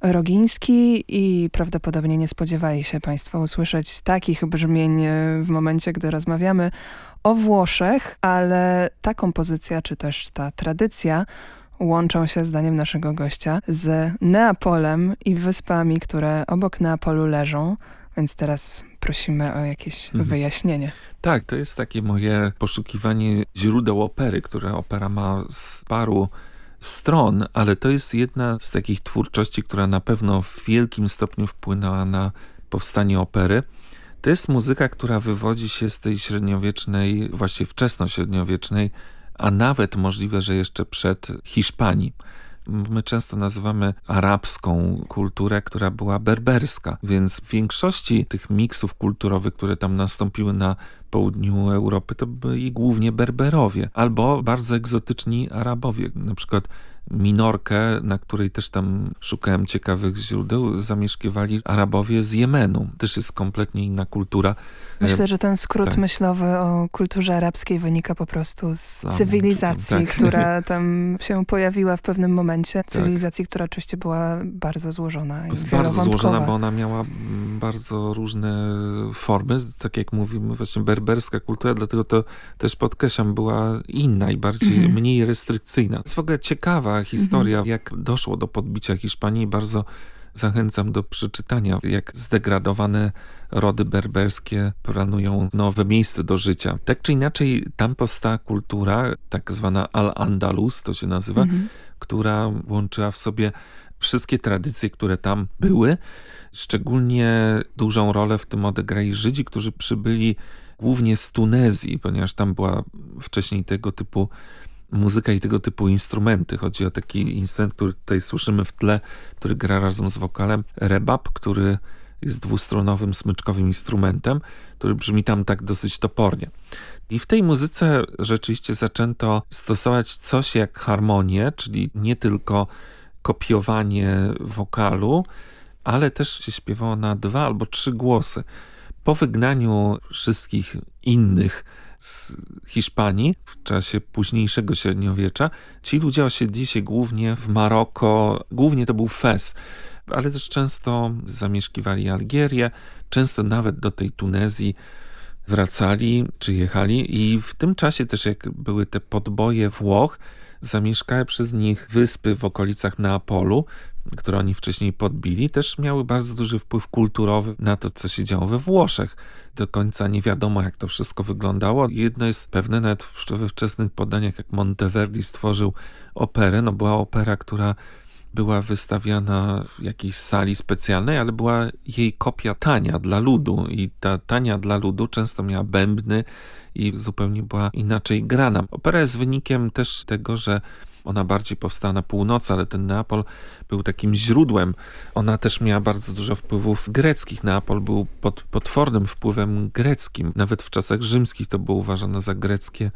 Rogiński i prawdopodobnie nie spodziewali się Państwo usłyszeć takich brzmień w momencie, gdy rozmawiamy o Włoszech, ale ta kompozycja, czy też ta tradycja łączą się, zdaniem naszego gościa, z Neapolem i wyspami, które obok Neapolu leżą. Więc teraz prosimy o jakieś mhm. wyjaśnienie. Tak, to jest takie moje poszukiwanie źródeł opery, które opera ma z paru stron, ale to jest jedna z takich twórczości, która na pewno w wielkim stopniu wpłynęła na powstanie opery. To jest muzyka, która wywodzi się z tej średniowiecznej, właściwie wczesnośredniowiecznej a nawet możliwe, że jeszcze przed Hiszpanii. My często nazywamy arabską kulturę, która była berberska, więc w większości tych miksów kulturowych, które tam nastąpiły na południu Europy, to byli głównie Berberowie albo bardzo egzotyczni Arabowie, na przykład Minorkę, na której też tam szukałem ciekawych źródeł, zamieszkiwali Arabowie z Jemenu. Też jest kompletnie inna kultura. Myślę, że ten skrót tak. myślowy o kulturze arabskiej wynika po prostu z cywilizacji, tak. która (laughs) tam się pojawiła w pewnym momencie. Tak. Cywilizacji, tak. która oczywiście była bardzo złożona. Jest bardzo złożona, bo ona miała mm, bardzo różne formy. Tak jak mówimy, właśnie berberska kultura, dlatego to też podkreślam, była inna i bardziej, mhm. mniej restrykcyjna. Jest w ogóle ciekawa historia, mhm. jak doszło do podbicia Hiszpanii. Bardzo zachęcam do przeczytania, jak zdegradowane rody berberskie planują nowe miejsce do życia. Tak czy inaczej, tam powstała kultura, tak zwana Al-Andalus, to się nazywa, mhm. która łączyła w sobie wszystkie tradycje, które tam były. Szczególnie dużą rolę w tym odegrali Żydzi, którzy przybyli głównie z Tunezji, ponieważ tam była wcześniej tego typu muzyka i tego typu instrumenty. Chodzi o taki instrument, który tutaj słyszymy w tle, który gra razem z wokalem, rebab, który jest dwustronowym, smyczkowym instrumentem, który brzmi tam tak dosyć topornie. I w tej muzyce rzeczywiście zaczęto stosować coś jak harmonię, czyli nie tylko kopiowanie wokalu, ale też się śpiewało na dwa albo trzy głosy. Po wygnaniu wszystkich innych z Hiszpanii w czasie późniejszego średniowiecza, ci ludzie osiedli się głównie w Maroko, głównie to był Fez, ale też często zamieszkiwali Algierię, często nawet do tej Tunezji wracali czy jechali. I w tym czasie też jak były te podboje Włoch, zamieszkałe przez nich wyspy w okolicach Neapolu, które oni wcześniej podbili, też miały bardzo duży wpływ kulturowy na to, co się działo we Włoszech. Do końca nie wiadomo, jak to wszystko wyglądało. Jedno jest pewne, nawet we wczesnych podaniach, jak Monteverdi stworzył operę, no była opera, która była wystawiana w jakiejś sali specjalnej, ale była jej kopia tania dla ludu i ta tania dla ludu często miała bębny i zupełnie była inaczej grana. Opera jest wynikiem też tego, że ona bardziej powstała na północy, ale ten Neapol był takim źródłem. Ona też miała bardzo dużo wpływów greckich. Neapol był pod potwornym wpływem greckim. Nawet w czasach rzymskich to było uważane za greckie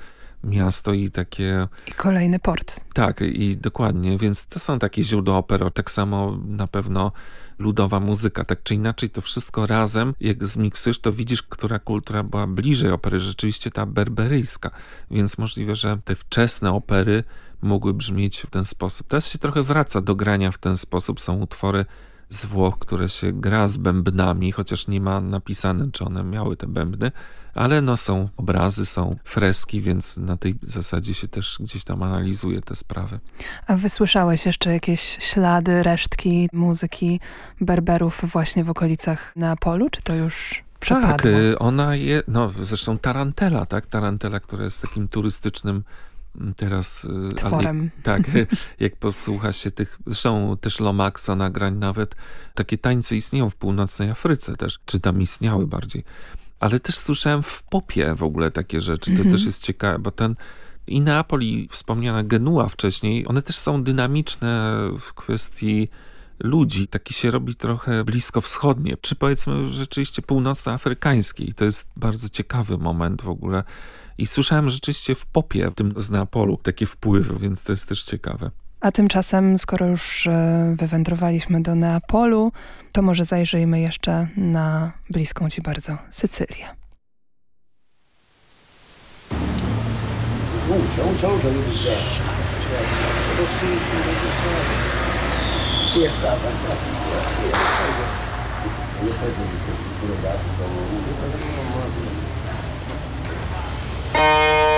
miasto i takie... I kolejny port. Tak, i dokładnie, więc to są takie źródła opery. Tak samo na pewno ludowa muzyka. Tak czy inaczej to wszystko razem, jak zmiksujesz, to widzisz, która kultura była bliżej opery. Rzeczywiście ta berberyjska. Więc możliwe, że te wczesne opery mogły brzmieć w ten sposób. Teraz się trochę wraca do grania w ten sposób. Są utwory z Włoch, które się gra z bębnami, chociaż nie ma napisane, czy one miały te bębny, ale no są obrazy, są freski, więc na tej zasadzie się też gdzieś tam analizuje te sprawy. A wysłyszałeś jeszcze jakieś ślady, resztki muzyki Berberów właśnie w okolicach Neapolu, czy to już przepadło? Tak, y, ona jest, no zresztą Tarantela, tak? Tarantela, która jest takim turystycznym teraz... Y, Tworem. tak, (laughs) (laughs) jak posłucha się tych, zresztą też Lomaxa nagrań nawet, takie tańce istnieją w północnej Afryce też, czy tam istniały bardziej. Ale też słyszałem w popie w ogóle takie rzeczy, to mhm. też jest ciekawe, bo ten i Neapol i wspomniana Genua wcześniej, one też są dynamiczne w kwestii ludzi. Taki się robi trochę blisko wschodnie, czy powiedzmy rzeczywiście północnoafrykańskiej. To jest bardzo ciekawy moment w ogóle i słyszałem rzeczywiście w popie, w tym z Neapolu, takie wpływy, więc to jest też ciekawe. A tymczasem, skoro już e, wywędrowaliśmy do Neapolu, to może zajrzyjmy jeszcze na bliską Ci bardzo Sycylię. Thank.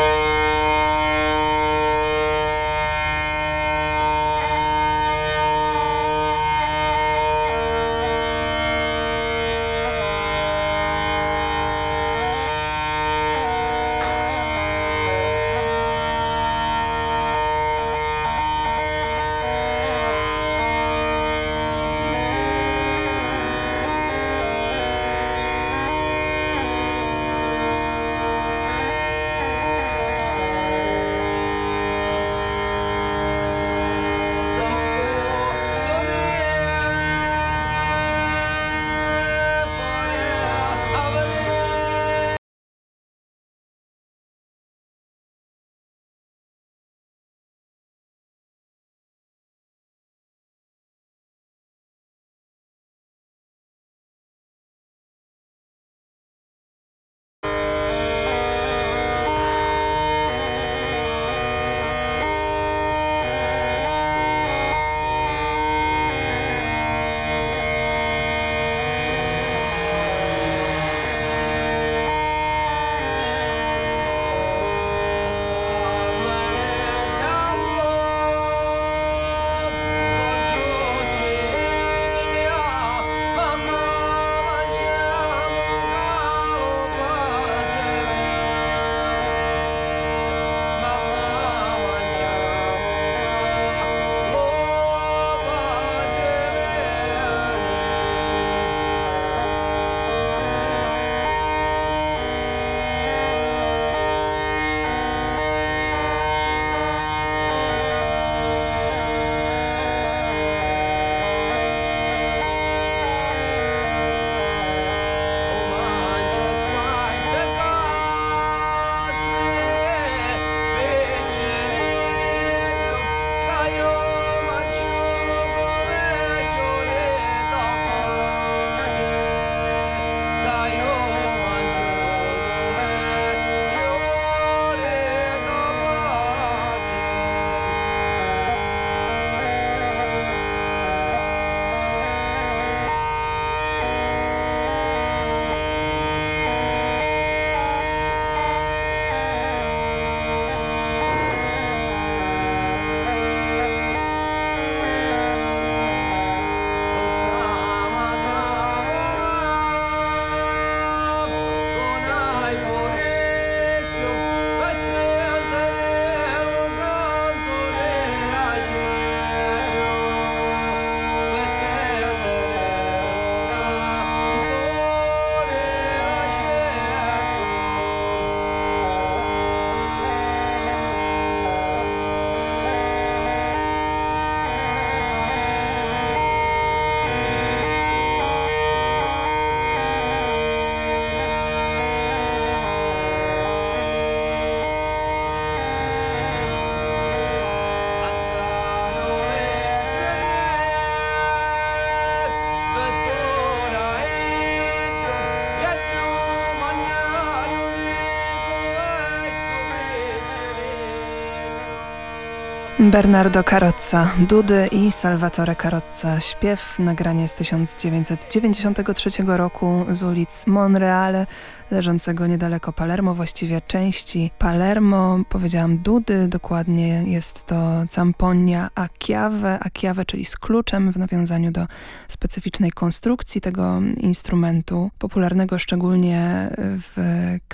Bernardo Carozza, Dudy i Salvatore Carozza. Śpiew, nagranie z 1993 roku z ulic Monreale, leżącego niedaleko Palermo, właściwie części Palermo. Powiedziałam Dudy, dokładnie jest to Zamponia a chiave, a chiave, czyli z kluczem w nawiązaniu do specyficznej konstrukcji tego instrumentu, popularnego szczególnie w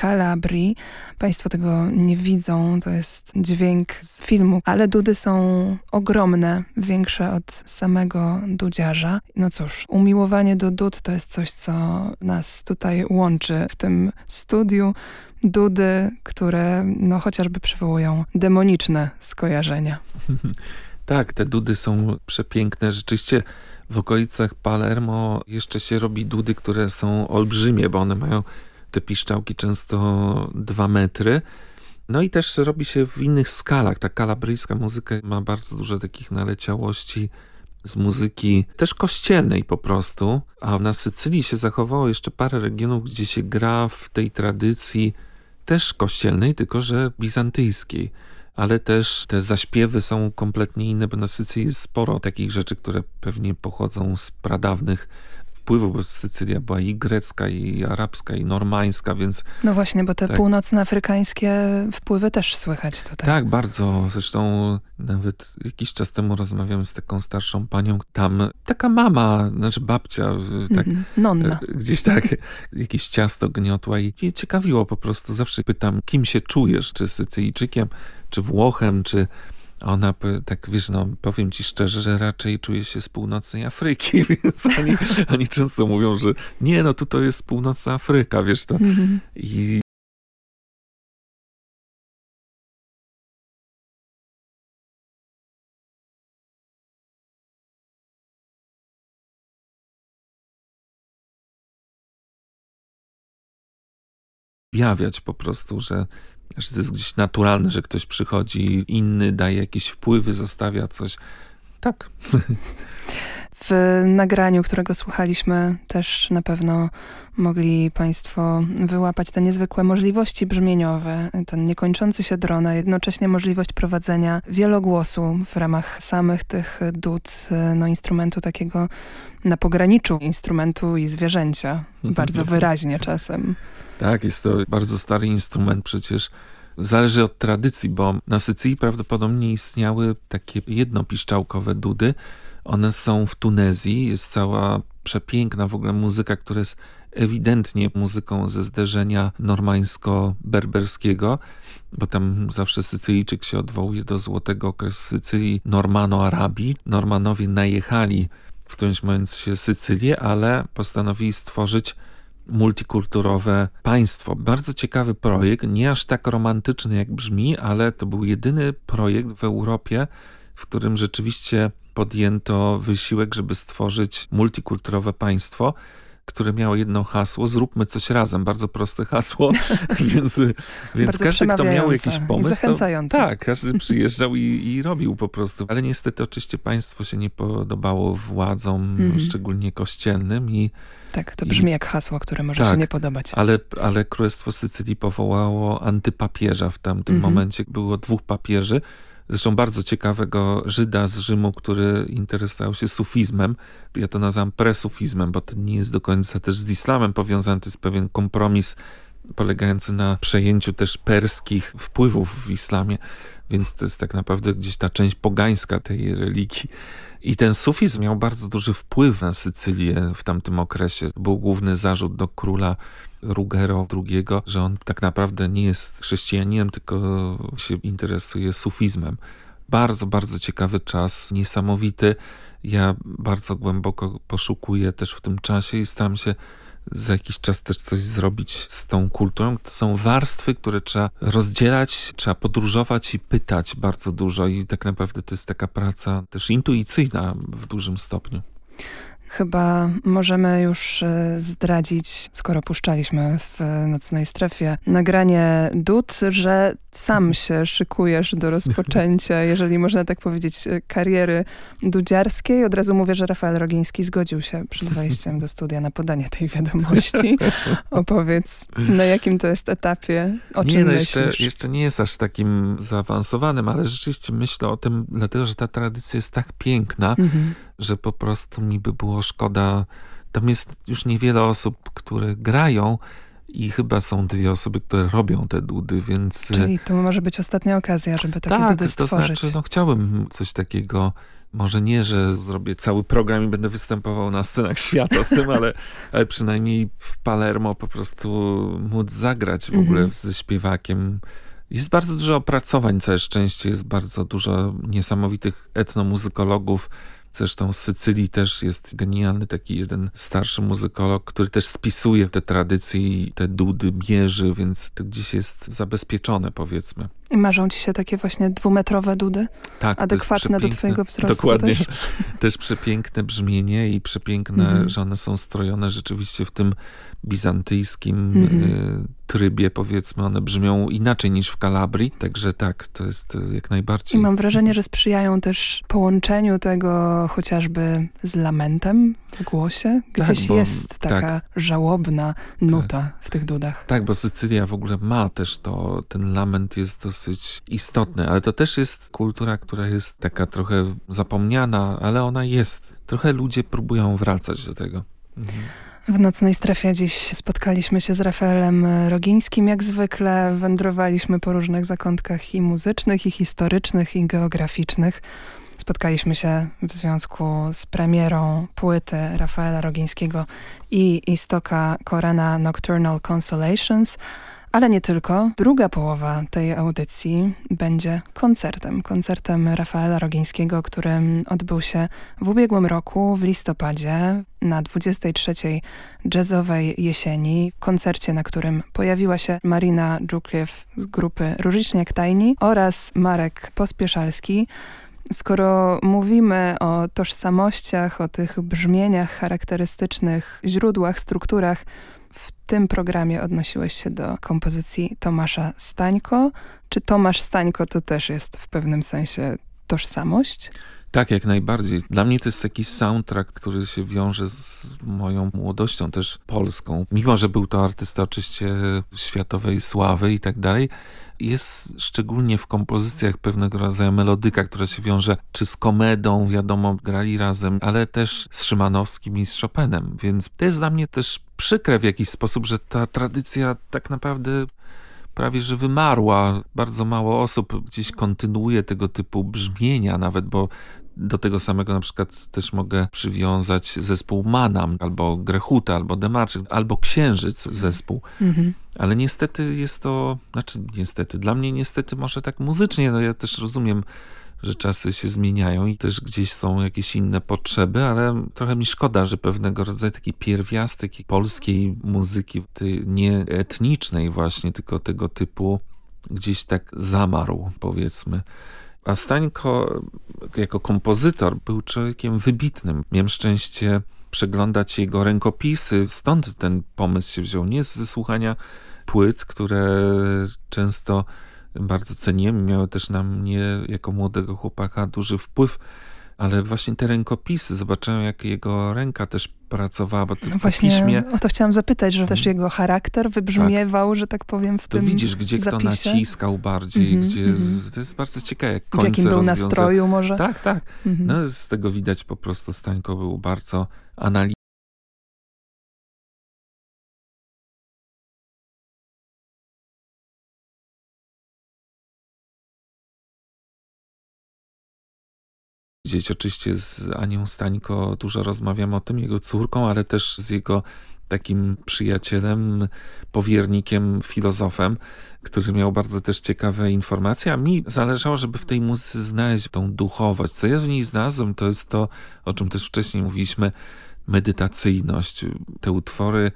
Calabrii. Państwo tego nie widzą, to jest dźwięk z filmu, ale Dudy są ogromne, większe od samego dudziarza. No cóż, umiłowanie do dud to jest coś, co nas tutaj łączy w tym studiu dudy, które no, chociażby przywołują demoniczne skojarzenia. (laughs) Tak, te dudy są przepiękne. Rzeczywiście w okolicach Palermo jeszcze się robi dudy, które są olbrzymie, bo one mają te piszczałki często dwa metry. No i też robi się w innych skalach. Ta kalabryjska muzyka ma bardzo dużo takich naleciałości z muzyki też kościelnej po prostu, a na Sycylii się zachowało jeszcze parę regionów, gdzie się gra w tej tradycji też kościelnej, tylko że bizantyjskiej. Ale też te zaśpiewy są kompletnie inne, bo na Sycylii jest sporo takich rzeczy, które pewnie pochodzą z pradawnych wpływów, bo Sycylia była i grecka, i arabska, i normańska, więc... No właśnie, bo te tak. północnoafrykańskie wpływy też słychać tutaj. Tak, bardzo. Zresztą nawet jakiś czas temu rozmawiałem z taką starszą panią, tam taka mama, znaczy babcia, tak, mm -hmm. Nonna. E, gdzieś tak, (laughs) jakieś ciasto gniotła i ciekawiło po prostu. Zawsze pytam, kim się czujesz, czy Sycylijczykiem, czy Włochem, czy ona tak, wiesz, no powiem ci szczerze, że raczej czuje się z północnej Afryki, (laughs) więc oni, oni często mówią, że nie, no tu to jest północna Afryka, wiesz to. Mhm. I objawiać po prostu, że że to jest gdzieś naturalne, że ktoś przychodzi, inny daje jakieś wpływy, zostawia coś. Tak. W nagraniu, którego słuchaliśmy, też na pewno mogli Państwo wyłapać te niezwykłe możliwości brzmieniowe, ten niekończący się dron, a jednocześnie możliwość prowadzenia wielogłosu w ramach samych tych dud, no instrumentu takiego na pograniczu instrumentu i zwierzęcia. Bardzo wyraźnie czasem. Tak, jest to bardzo stary instrument przecież. Zależy od tradycji, bo na Sycylii prawdopodobnie istniały takie jednopiszczałkowe dudy. One są w Tunezji, jest cała przepiękna w ogóle muzyka, która jest ewidentnie muzyką ze zderzenia normańsko-berberskiego, bo tam zawsze Sycylijczyk się odwołuje do złotego okresu Sycylii Normano-Arabii. Normanowie najechali w którymś momencie Sycylię, ale postanowili stworzyć multikulturowe państwo. Bardzo ciekawy projekt, nie aż tak romantyczny jak brzmi, ale to był jedyny projekt w Europie, w którym rzeczywiście podjęto wysiłek, żeby stworzyć multikulturowe państwo które miało jedno hasło, zróbmy coś razem, bardzo proste hasło, (laughs) więc, więc każdy, kto miał jakiś pomysł, to, tak, każdy przyjeżdżał i, i, robił po prostu. Ale niestety oczywiście państwo się nie podobało władzom, mm -hmm. szczególnie kościelnym i tak, to brzmi I, jak hasło, które może tak, się nie podobać. Ale, ale Królestwo Sycylii powołało antypapieża w tamtym -hmm. momencie. Było dwóch papieży, Zresztą bardzo ciekawego Żyda z Rzymu, który interesował się sufizmem. Ja to nazywam presufizmem, bo to nie jest do końca też z islamem powiązany. To jest pewien kompromis polegający na przejęciu też perskich wpływów w islamie. Więc to jest tak naprawdę gdzieś ta część pogańska tej religii. I ten sufizm miał bardzo duży wpływ na Sycylię w tamtym okresie. Był główny zarzut do króla Ruggero II, że on tak naprawdę nie jest chrześcijaninem, tylko się interesuje sufizmem. Bardzo, bardzo ciekawy czas, niesamowity. Ja bardzo głęboko poszukuję też w tym czasie i staram się za jakiś czas też coś zrobić z tą kulturą. To są warstwy, które trzeba rozdzielać, trzeba podróżować i pytać bardzo dużo i tak naprawdę to jest taka praca też intuicyjna w dużym stopniu. Chyba możemy już e, zdradzić, skoro puszczaliśmy w Nocnej Strefie nagranie Dud, że sam się szykujesz do rozpoczęcia, (laughs) jeżeli można tak powiedzieć, e, kariery dudziarskiej. Od razu mówię, że Rafael Rogiński zgodził się przed wejściem do studia na podanie tej wiadomości. (laughs) Opowiedz, na jakim to jest etapie, o czym nie, no jeszcze, jeszcze nie jest aż takim zaawansowanym, ale rzeczywiście myślę o tym, dlatego, że ta tradycja jest tak piękna, mhm. Że po prostu mi by było szkoda. Tam jest już niewiele osób, które grają, i chyba są dwie osoby, które robią te dudy, więc... Czyli to może być ostatnia okazja, żeby takie tak, dudy stworzyć. to znaczy, no chciałbym coś takiego, może nie, że zrobię cały program i będę występował na scenach świata z tym, ale, (laughs) ale przynajmniej w Palermo po prostu móc zagrać w ogóle -hmm. ze śpiewakiem. Jest bardzo dużo opracowań, całe szczęście, jest bardzo dużo niesamowitych etnomuzykologów, Zresztą z Sycylii też jest genialny taki jeden starszy muzykolog, który też spisuje te tradycje i te dudy bierze, więc to gdzieś jest zabezpieczone powiedzmy. I marzą ci się takie właśnie dwumetrowe dudy? Tak, Adekwatne do twojego wzrostu Dokładnie. Też, (laughs) też przepiękne brzmienie i przepiękne, mm -hmm. że one są strojone rzeczywiście w tym bizantyjskim mm -hmm. trybie, powiedzmy. One brzmią inaczej niż w Kalabrii, także tak, to jest e, jak najbardziej. I mam wrażenie, że sprzyjają też połączeniu tego chociażby z lamentem w głosie. Gdzieś tak, bo, jest taka tak. żałobna nuta tak. w tych dudach. Tak, bo Sycylia w ogóle ma też to, ten lament jest dosyć dosyć istotne, ale to też jest kultura, która jest taka trochę zapomniana, ale ona jest. Trochę ludzie próbują wracać do tego. W nocnej strefie dziś spotkaliśmy się z Rafaelem Rogińskim. Jak zwykle wędrowaliśmy po różnych zakątkach i muzycznych, i historycznych, i geograficznych. Spotkaliśmy się w związku z premierą płyty Rafaela Rogińskiego i Istoka Korana Nocturnal Consolations, ale nie tylko. Druga połowa tej audycji będzie koncertem. Koncertem Rafaela Rogińskiego, który odbył się w ubiegłym roku, w listopadzie, na 23. jazzowej jesieni. Koncercie, na którym pojawiła się Marina Dżukliew z grupy Różyczniak Tajni oraz Marek Pospieszalski. Skoro mówimy o tożsamościach, o tych brzmieniach charakterystycznych, źródłach, strukturach, w tym programie odnosiłeś się do kompozycji Tomasza Stańko. Czy Tomasz Stańko to też jest w pewnym sensie tożsamość? Tak, jak najbardziej. Dla mnie to jest taki soundtrack, który się wiąże z moją młodością też polską. Mimo, że był to artysta oczywiście światowej sławy i tak dalej, jest szczególnie w kompozycjach pewnego rodzaju melodyka, która się wiąże czy z komedą, wiadomo, grali razem, ale też z Szymanowskim i z Chopinem, więc to jest dla mnie też przykre w jakiś sposób, że ta tradycja tak naprawdę prawie że wymarła. Bardzo mało osób gdzieś kontynuuje tego typu brzmienia nawet, bo do tego samego na przykład też mogę przywiązać zespół Manam, albo Grechuta, albo Demarczyk, albo Księżyc zespół. Mhm. Ale niestety jest to, znaczy niestety, dla mnie niestety może tak muzycznie, no ja też rozumiem, że czasy się zmieniają i też gdzieś są jakieś inne potrzeby, ale trochę mi szkoda, że pewnego rodzaju taki pierwiastek polskiej muzyki, tej nie etnicznej właśnie, tylko tego typu gdzieś tak zamarł, powiedzmy. A Stańko jako kompozytor był człowiekiem wybitnym. Miałem szczęście przeglądać jego rękopisy, stąd ten pomysł się wziął. Nie ze słuchania płyt, które często bardzo ceniłem, miały też na mnie jako młodego chłopaka duży wpływ, ale właśnie te rękopisy, zobaczyłem jak jego ręka też pracowała, bo no właśnie piśmie... o to chciałam zapytać, że też mhm. jego charakter wybrzmiewał, tak. że tak powiem w to tym widzisz, gdzie zapisie. kto naciskał bardziej, mm -hmm, gdzie... Mm -hmm. To jest bardzo ciekawe, jak W jakim był rozwiąza... nastroju może? Tak, tak. -hmm. No z tego widać po prostu Stańko był bardzo analityczny powiedzieć. Oczywiście z Anią Stańko dużo rozmawiam o tym, jego córką, ale też z jego takim przyjacielem, powiernikiem, filozofem, który miał bardzo też ciekawe informacje, a mi zależało, żeby w tej muzyce znaleźć tą duchowość. Co ja w niej znalazłem, to jest to, o czym też wcześniej mówiliśmy, medytacyjność. Te utwory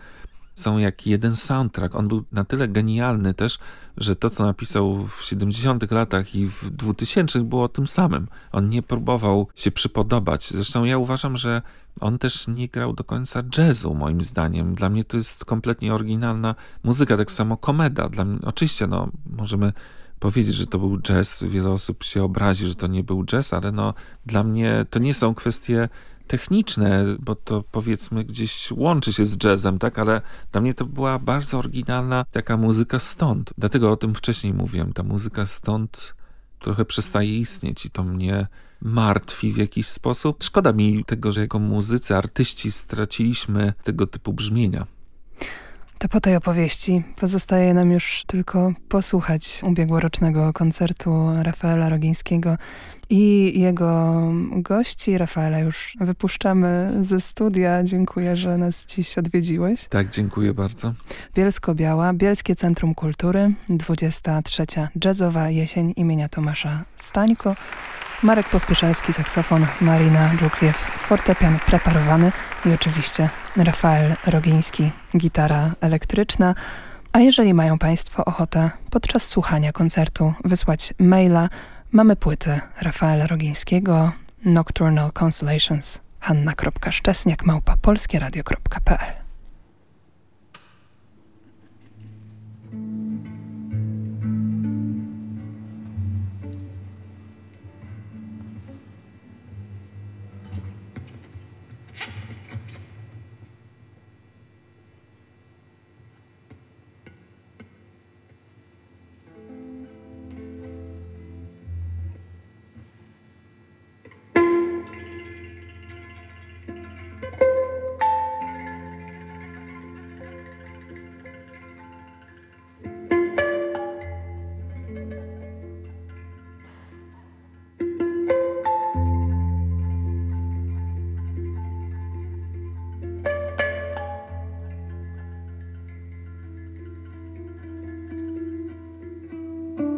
są jak jeden soundtrack. On był na tyle genialny też, że to, co napisał w 70 latach i w 2000 było tym samym. On nie próbował się przypodobać. Zresztą ja uważam, że on też nie grał do końca jazzu, moim zdaniem. Dla mnie to jest kompletnie oryginalna muzyka, tak samo komeda. Dla mnie, oczywiście, no, możemy powiedzieć, że to był jazz. Wiele osób się obrazi, że to nie był jazz, ale no, dla mnie to nie są kwestie techniczne, bo to powiedzmy gdzieś łączy się z jazzem, tak, ale dla mnie to była bardzo oryginalna taka muzyka stąd. Dlatego o tym wcześniej mówiłem. Ta muzyka stąd trochę przestaje istnieć i to mnie martwi w jakiś sposób. Szkoda mi tego, że jako muzycy, artyści straciliśmy tego typu brzmienia. To po tej opowieści pozostaje nam już tylko posłuchać ubiegłorocznego koncertu Rafaela Rogińskiego i jego gości. Rafaela już wypuszczamy ze studia. Dziękuję, że nas dziś odwiedziłeś. Tak, dziękuję bardzo. Bielsko-Biała, Bielskie Centrum Kultury, 23. Jazzowa Jesień imienia Tomasza Stańko. Marek Pospieszalski, saksofon, Marina Dżukliew, fortepian preparowany i oczywiście Rafael Rogiński, gitara elektryczna. A jeżeli mają Państwo ochotę podczas słuchania koncertu wysłać maila, mamy płytę Rafaela Rogińskiego Nocturnal Consolations hanna.szczesniak małpa polskieradio.pl